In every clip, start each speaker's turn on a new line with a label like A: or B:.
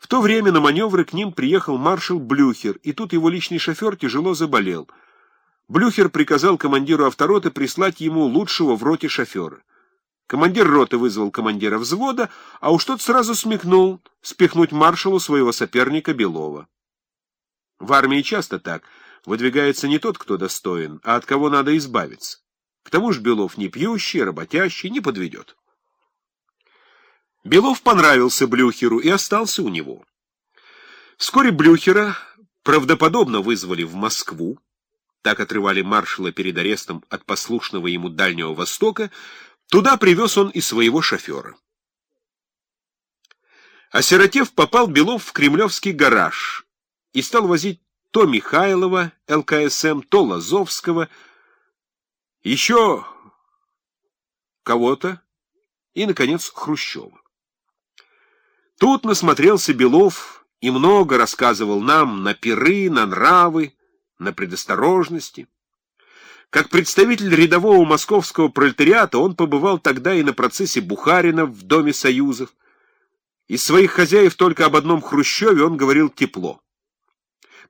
A: В то время на маневры к ним приехал маршал Блюхер, и тут его личный шофер тяжело заболел. Блюхер приказал командиру автороты прислать ему лучшего в роте шофера. Командир роты вызвал командира взвода, а уж тот сразу смекнул спихнуть маршалу своего соперника Белова. В армии часто так. Выдвигается не тот, кто достоин, а от кого надо избавиться. К тому же Белов не пьющий, работящий, не подведет. Белов понравился Блюхеру и остался у него. Вскоре Блюхера правдоподобно вызвали в Москву, так отрывали маршала перед арестом от послушного ему Дальнего Востока, туда привез он и своего шофера. Осиротев попал Белов в кремлевский гараж и стал возить то Михайлова, ЛКСМ, то Лазовского, еще кого-то и, наконец, Хрущева. Тут насмотрелся Белов и много рассказывал нам на пиры, на нравы, на предосторожности. Как представитель рядового московского пролетариата он побывал тогда и на процессе Бухарина в Доме Союзов. Из своих хозяев только об одном Хрущеве он говорил тепло.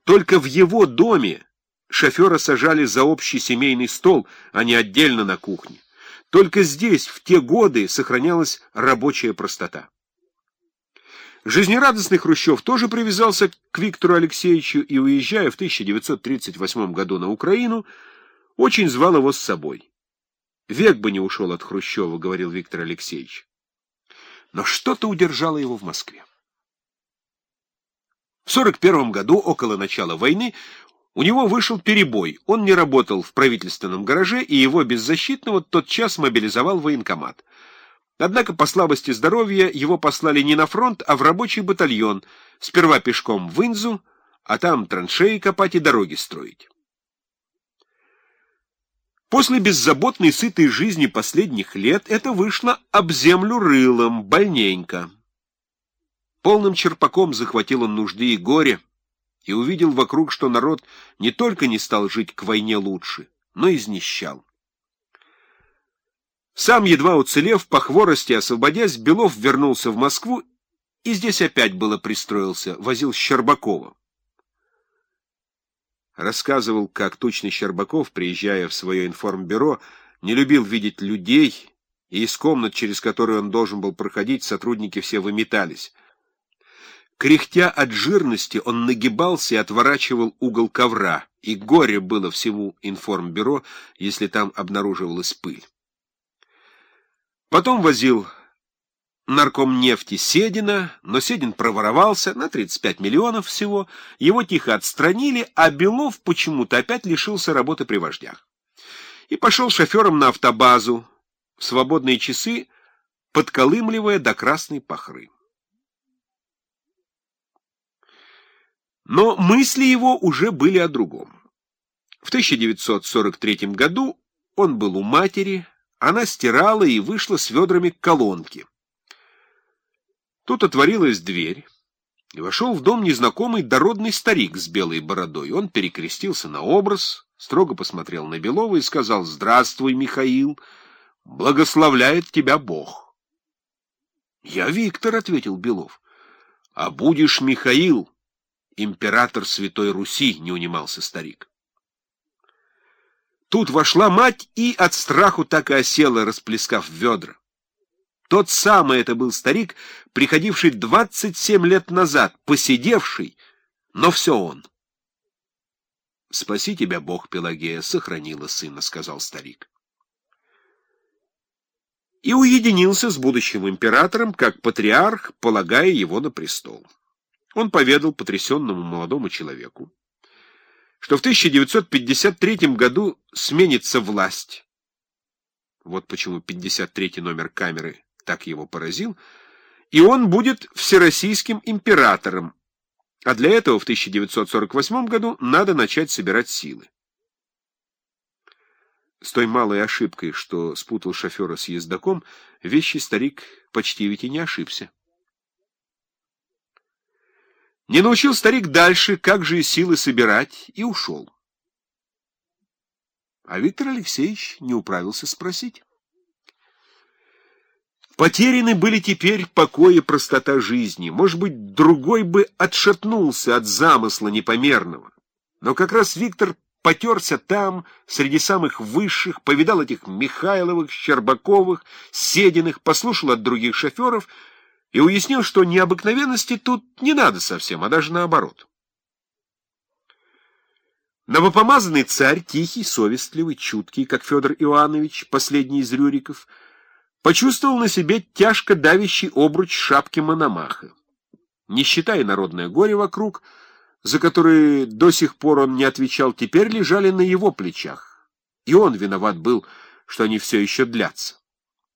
A: Только в его доме шофера сажали за общий семейный стол, а не отдельно на кухне. Только здесь в те годы сохранялась рабочая простота. Жизнерадостный Хрущев тоже привязался к Виктору Алексеевичу и, уезжая в 1938 году на Украину, очень звал его с собой. «Век бы не ушел от Хрущева», — говорил Виктор Алексеевич. Но что-то удержало его в Москве. В 1941 году, около начала войны, у него вышел перебой. Он не работал в правительственном гараже, и его беззащитного тотчас мобилизовал военкомат. Однако по слабости здоровья его послали не на фронт, а в рабочий батальон, сперва пешком в Инзу, а там траншеи копать и дороги строить. После беззаботной сытой жизни последних лет это вышло об землю рылом, больненько. Полным черпаком захватил он нужды и горе, и увидел вокруг, что народ не только не стал жить к войне лучше, но и изнищал. Сам, едва уцелев, по хворости освободясь, Белов вернулся в Москву и здесь опять было пристроился, возил Щербакова. Рассказывал, как тучный Щербаков, приезжая в свое информбюро, не любил видеть людей, и из комнат, через которые он должен был проходить, сотрудники все выметались — Кряхтя от жирности, он нагибался и отворачивал угол ковра, и горе было всему информбюро, если там обнаруживалась пыль. Потом возил нарком нефти Седина, но Седин проворовался на 35 миллионов всего, его тихо отстранили, а Белов почему-то опять лишился работы при вождях. И пошел шофером на автобазу, в свободные часы подколымливая до красной пахры. Но мысли его уже были о другом. В 1943 году он был у матери, она стирала и вышла с ведрами к колонке. Тут отворилась дверь, и вошел в дом незнакомый дородный старик с белой бородой. Он перекрестился на образ, строго посмотрел на Белова и сказал «Здравствуй, Михаил, благословляет тебя Бог». «Я Виктор», — ответил Белов. «А будешь Михаил» император Святой Руси, не унимался старик. Тут вошла мать и от страху так и осела, расплескав ведра. Тот самый это был старик, приходивший двадцать семь лет назад, посидевший, но все он. «Спаси тебя, Бог, Пелагея, сохранила сына», — сказал старик. И уединился с будущим императором, как патриарх, полагая его на престол. Он поведал потрясенному молодому человеку, что в 1953 году сменится власть. Вот почему 53 номер камеры так его поразил, и он будет всероссийским императором, а для этого в 1948 году надо начать собирать силы. С той малой ошибкой, что спутал шофера с ездаком, вещий старик почти ведь и не ошибся. Не научил старик дальше, как же и силы собирать, и ушел. А Виктор Алексеевич не управился спросить. Потеряны были теперь покой и простота жизни. Может быть, другой бы отшатнулся от замысла непомерного. Но как раз Виктор потерся там, среди самых высших, повидал этих Михайловых, Щербаковых, Сединых, послушал от других шоферов и уяснил, что необыкновенности тут не надо совсем, а даже наоборот. Новопомазанный царь, тихий, совестливый, чуткий, как Федор Иоаннович, последний из Рюриков, почувствовал на себе тяжко давящий обруч шапки Мономаха. Не считая народное горе вокруг, за которые до сих пор он не отвечал, теперь лежали на его плечах. И он виноват был, что они все еще длятся.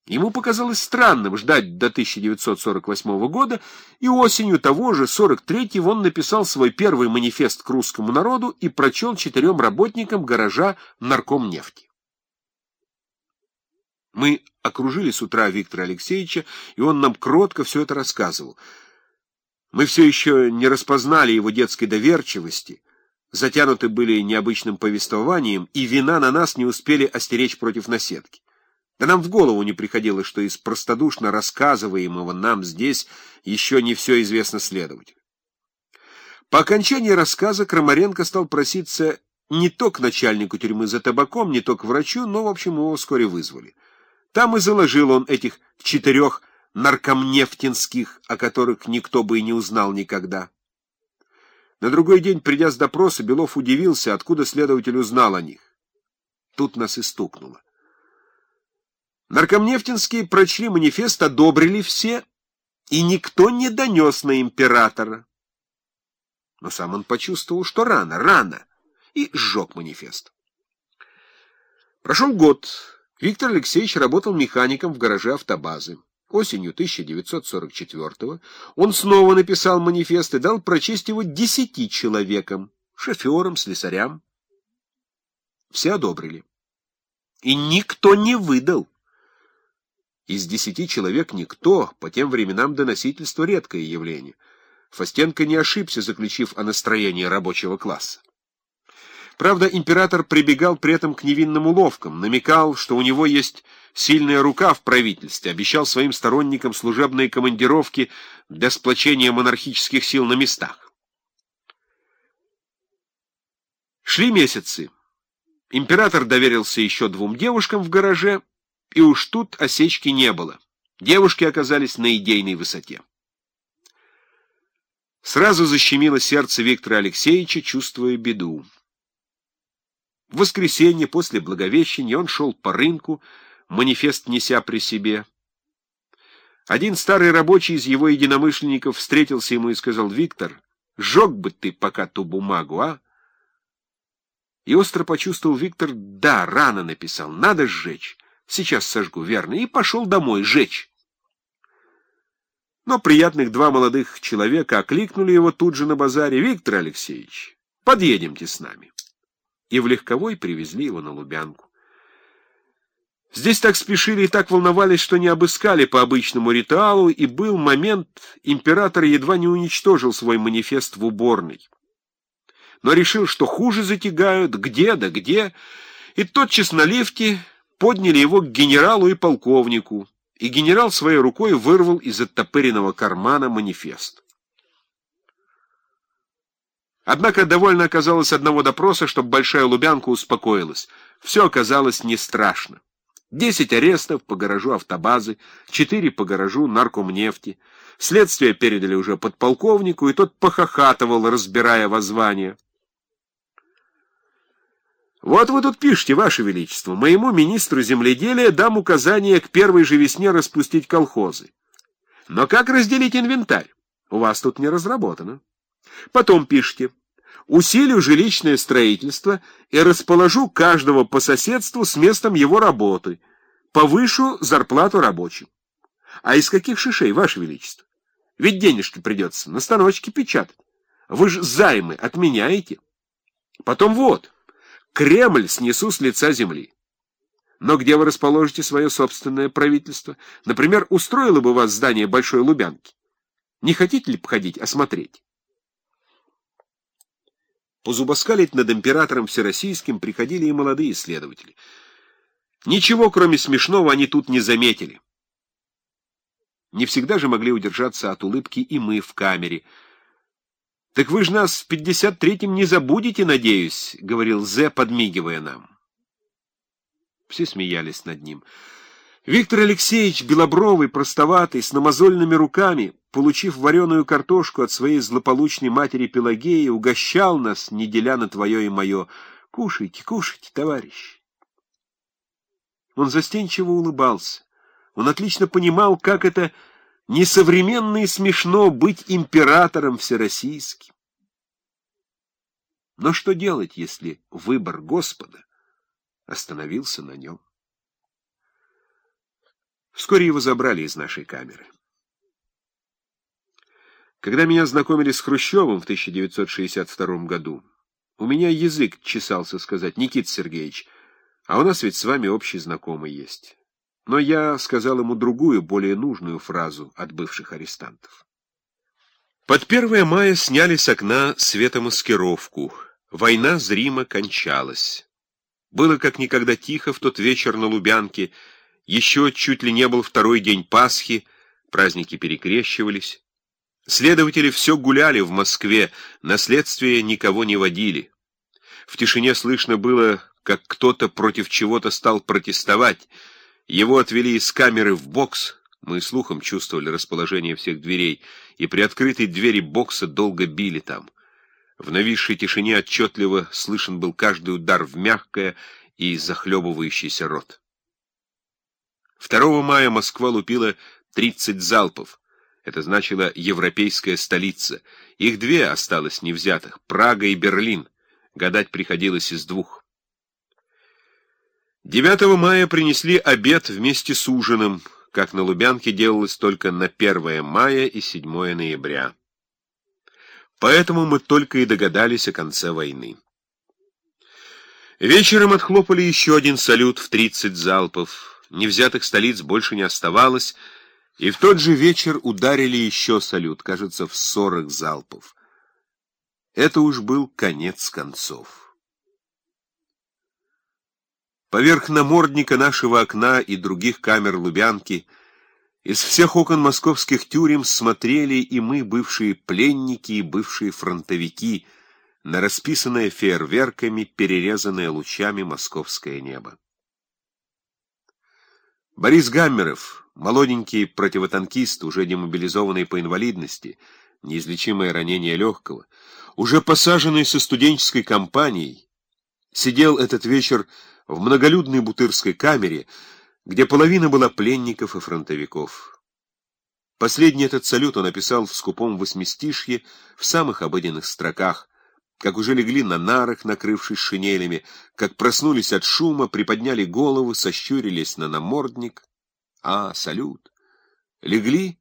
A: Ему показалось странным ждать до 1948 года, и осенью того же, 43-го, он написал свой первый манифест к русскому народу и прочел четырем работникам гаража наркомнефти. Мы окружили с утра Виктора Алексеевича, и он нам кротко все это рассказывал. Мы все еще не распознали его детской доверчивости, затянуты были необычным повествованием, и вина на нас не успели остеречь против наседки. Да нам в голову не приходило, что из простодушно рассказываемого нам здесь еще не все известно следователю. По окончании рассказа Крамаренко стал проситься не то к начальнику тюрьмы за табаком, не то к врачу, но, в общем, его вскоре вызвали. Там и заложил он этих четырех наркомнефтинских, о которых никто бы и не узнал никогда. На другой день, придя с допроса, Белов удивился, откуда следователь узнал о них. Тут нас и стукнуло. Наркомнефтинские прочли манифест, одобрили все, и никто не донес на императора. Но сам он почувствовал, что рано, рано, и сжег манифест. Прошел год. Виктор Алексеевич работал механиком в гараже автобазы. Осенью 1944-го он снова написал манифест и дал прочесть его десяти человекам, шоферам, слесарям. Все одобрили. И никто не выдал. Из десяти человек никто, по тем временам доносительство — редкое явление. Фастенко не ошибся, заключив о настроении рабочего класса. Правда, император прибегал при этом к невинным уловкам, намекал, что у него есть сильная рука в правительстве, обещал своим сторонникам служебные командировки для сплочения монархических сил на местах. Шли месяцы. Император доверился еще двум девушкам в гараже, и уж тут осечки не было. Девушки оказались на идейной высоте. Сразу защемило сердце Виктора Алексеевича, чувствуя беду. В воскресенье после Благовещения он шел по рынку, манифест неся при себе. Один старый рабочий из его единомышленников встретился ему и сказал, «Виктор, сжег бы ты пока ту бумагу, а?» И остро почувствовал Виктор, да, рано написал, надо сжечь. Сейчас сожгу, верно, и пошел домой жечь. Но приятных два молодых человека окликнули его тут же на базаре. «Виктор Алексеевич, подъедемте с нами». И в легковой привезли его на Лубянку. Здесь так спешили и так волновались, что не обыскали по обычному ритуалу, и был момент, император едва не уничтожил свой манифест в уборной. Но решил, что хуже затягают, где да где, и тотчас на лифте подняли его к генералу и полковнику, и генерал своей рукой вырвал из оттопыренного кармана манифест. Однако довольно оказалось одного допроса, чтобы Большая Лубянка успокоилась. Все оказалось не страшно. Десять арестов по гаражу автобазы, четыре по гаражу наркомнефти. Следствие передали уже подполковнику, и тот похохатывал, разбирая воззвание. Вот вы тут пишете, Ваше Величество, моему министру земледелия дам указание к первой же весне распустить колхозы. Но как разделить инвентарь? У вас тут не разработано. Потом пишите, усилю жилищное строительство и расположу каждого по соседству с местом его работы, повышу зарплату рабочим. А из каких шишей, Ваше Величество? Ведь денежки придется на станочке печатать. Вы же займы отменяете. Потом вот... Кремль снесу с лица земли. Но где вы расположите свое собственное правительство? Например, устроило бы вас здание Большой Лубянки? Не хотите ли походить, осмотреть? Позубоскалить над императором Всероссийским приходили и молодые следователи. Ничего, кроме смешного, они тут не заметили. Не всегда же могли удержаться от улыбки и мы в камере. «Так вы же нас в пятьдесят третьем не забудете, надеюсь», — говорил Зе, подмигивая нам. Все смеялись над ним. Виктор Алексеевич, белобровый, простоватый, с намазольными руками, получив вареную картошку от своей злополучной матери Пелагеи, угощал нас, не деля на твое и мое. «Кушайте, кушайте, товарищ!» Он застенчиво улыбался. Он отлично понимал, как это несовременно и смешно быть императором всероссийским. Но что делать, если выбор Господа остановился на нем? Вскоре его забрали из нашей камеры. Когда меня знакомили с Хрущевым в 1962 году, у меня язык чесался сказать, Никит Сергеевич, а у нас ведь с вами общий знакомый есть. Но я сказал ему другую, более нужную фразу от бывших арестантов. Под 1 мая сняли с окна светомаскировку. Война зримо кончалась. Было как никогда тихо в тот вечер на Лубянке. Еще чуть ли не был второй день Пасхи, праздники перекрещивались. Следователи все гуляли в Москве, на следствие никого не водили. В тишине слышно было, как кто-то против чего-то стал протестовать — его отвели из камеры в бокс, мы слухом чувствовали расположение всех дверей, и при открытой двери бокса долго били там. В нависшей тишине отчетливо слышен был каждый удар в мягкое и захлебывающийся рот. 2 мая Москва лупила 30 залпов. Это значило «европейская столица». Их две осталось невзятых — Прага и Берлин. Гадать приходилось из двух. 9 мая принесли обед вместе с ужином, как на Лубянке делалось только на 1 мая и 7 ноября. Поэтому мы только и догадались о конце войны. Вечером отхлопали еще один салют в 30 залпов. Невзятых столиц больше не оставалось, и в тот же вечер ударили еще салют, кажется, в 40 залпов. Это уж был конец концов. Поверх намордника нашего окна и других камер Лубянки из всех окон московских тюрем смотрели и мы, бывшие пленники и бывшие фронтовики, на расписанное фейерверками, перерезанное лучами московское небо. Борис Гаммеров, молоденький противотанкист, уже демобилизованный по инвалидности, неизлечимое ранение легкого, уже посаженный со студенческой компанией, сидел этот вечер в многолюдной бутырской камере, где половина была пленников и фронтовиков. Последний этот салют он написал в скупом восьмистишье в самых обыденных строках, как уже легли на нарах, накрывшись шинелями, как проснулись от шума, приподняли головы, сощурились на намордник. А, салют! Легли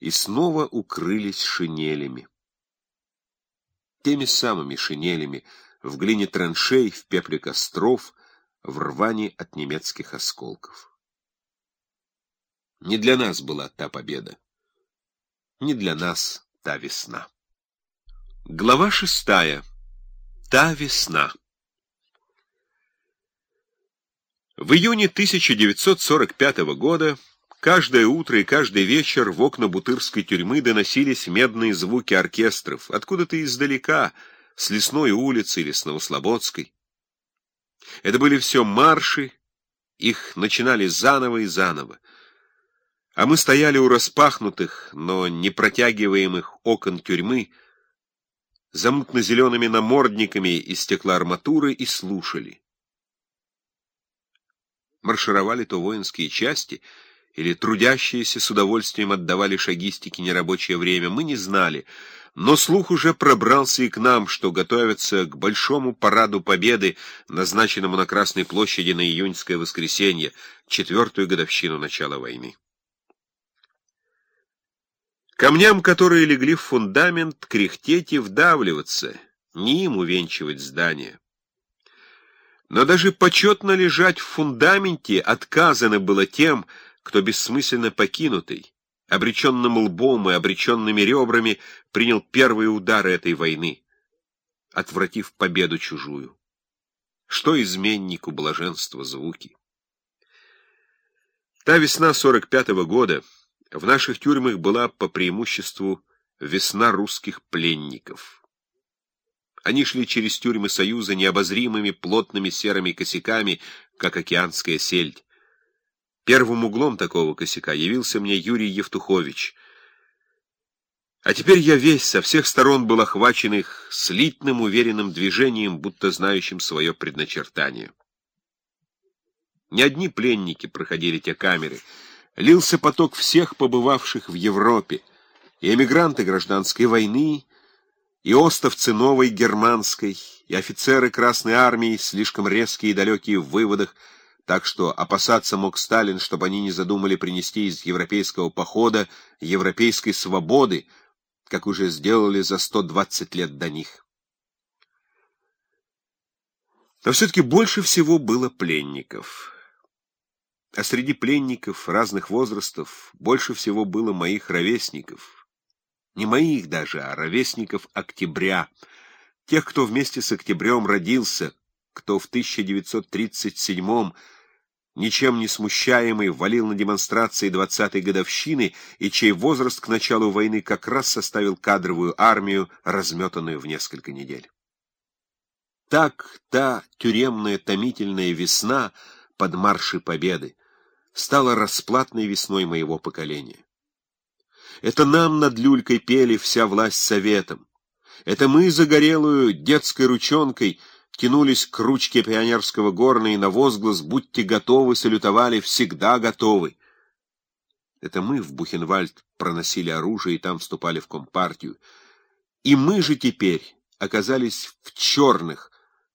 A: и снова укрылись шинелями. Теми самыми шинелями, в глине траншей, в пепле костров — в рване от немецких осколков. Не для нас была та победа. Не для нас та весна. Глава шестая. Та весна. В июне 1945 года каждое утро и каждый вечер в окна Бутырской тюрьмы доносились медные звуки оркестров, откуда-то издалека, с Лесной улицы или с Новослободской. Это были все марши, их начинали заново и заново. А мы стояли у распахнутых, но не протягиваемых окон тюрьмы, за мутно-зелеными намордниками из стеклоарматуры и слушали. Маршировали то воинские части, или трудящиеся с удовольствием отдавали шагистике нерабочее время, мы не знали — но слух уже пробрался и к нам, что готовятся к большому параду Победы, назначенному на Красной площади на июньское воскресенье, четвертую годовщину начала войны. Камням, которые легли в фундамент, кряхтеть и вдавливаться, не им увенчивать здание. Но даже почетно лежать в фундаменте отказано было тем, кто бессмысленно покинутый, обреченным лбом и обреченными ребрами принял первые удары этой войны, отвратив победу чужую. Что изменнику блаженства звуки? Та весна 45-го года, В наших тюрьмах была по преимуществу весна русских пленников. Они шли через тюрьмы Союза необозримыми плотными серыми косяками, как океанская сельдь. Первым углом такого косяка явился мне Юрий Евтухович. А теперь я весь со всех сторон был охвачен их слитным уверенным движением, будто знающим свое предначертание. Не одни пленники проходили те камеры. Лился поток всех побывавших в Европе, и эмигранты гражданской войны, и остовцы новой германской, и офицеры Красной Армии, слишком резкие и далекие в выводах, так что опасаться мог Сталин, чтобы они не задумали принести из европейского похода европейской свободы, как уже сделали за 120 лет до них. Но все-таки больше всего было пленников. А среди пленников разных возрастов больше всего было моих ровесников. Не моих даже, а ровесников октября, тех, кто вместе с октябрем родился, кто в 1937 ничем не смущаемый, валил на демонстрации 20-й годовщины и чей возраст к началу войны как раз составил кадровую армию, разметанную в несколько недель. Так та тюремная томительная весна под марши победы стала расплатной весной моего поколения. Это нам над люлькой пели вся власть советом. Это мы загорелую детской ручонкой тянулись к ручке пионерского горна и на возглас «Будьте готовы!» салютовали «Всегда готовы!» Это мы в Бухенвальд проносили оружие и там вступали в компартию. И мы же теперь оказались в черных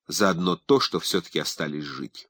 A: за одно то, что все-таки остались жить.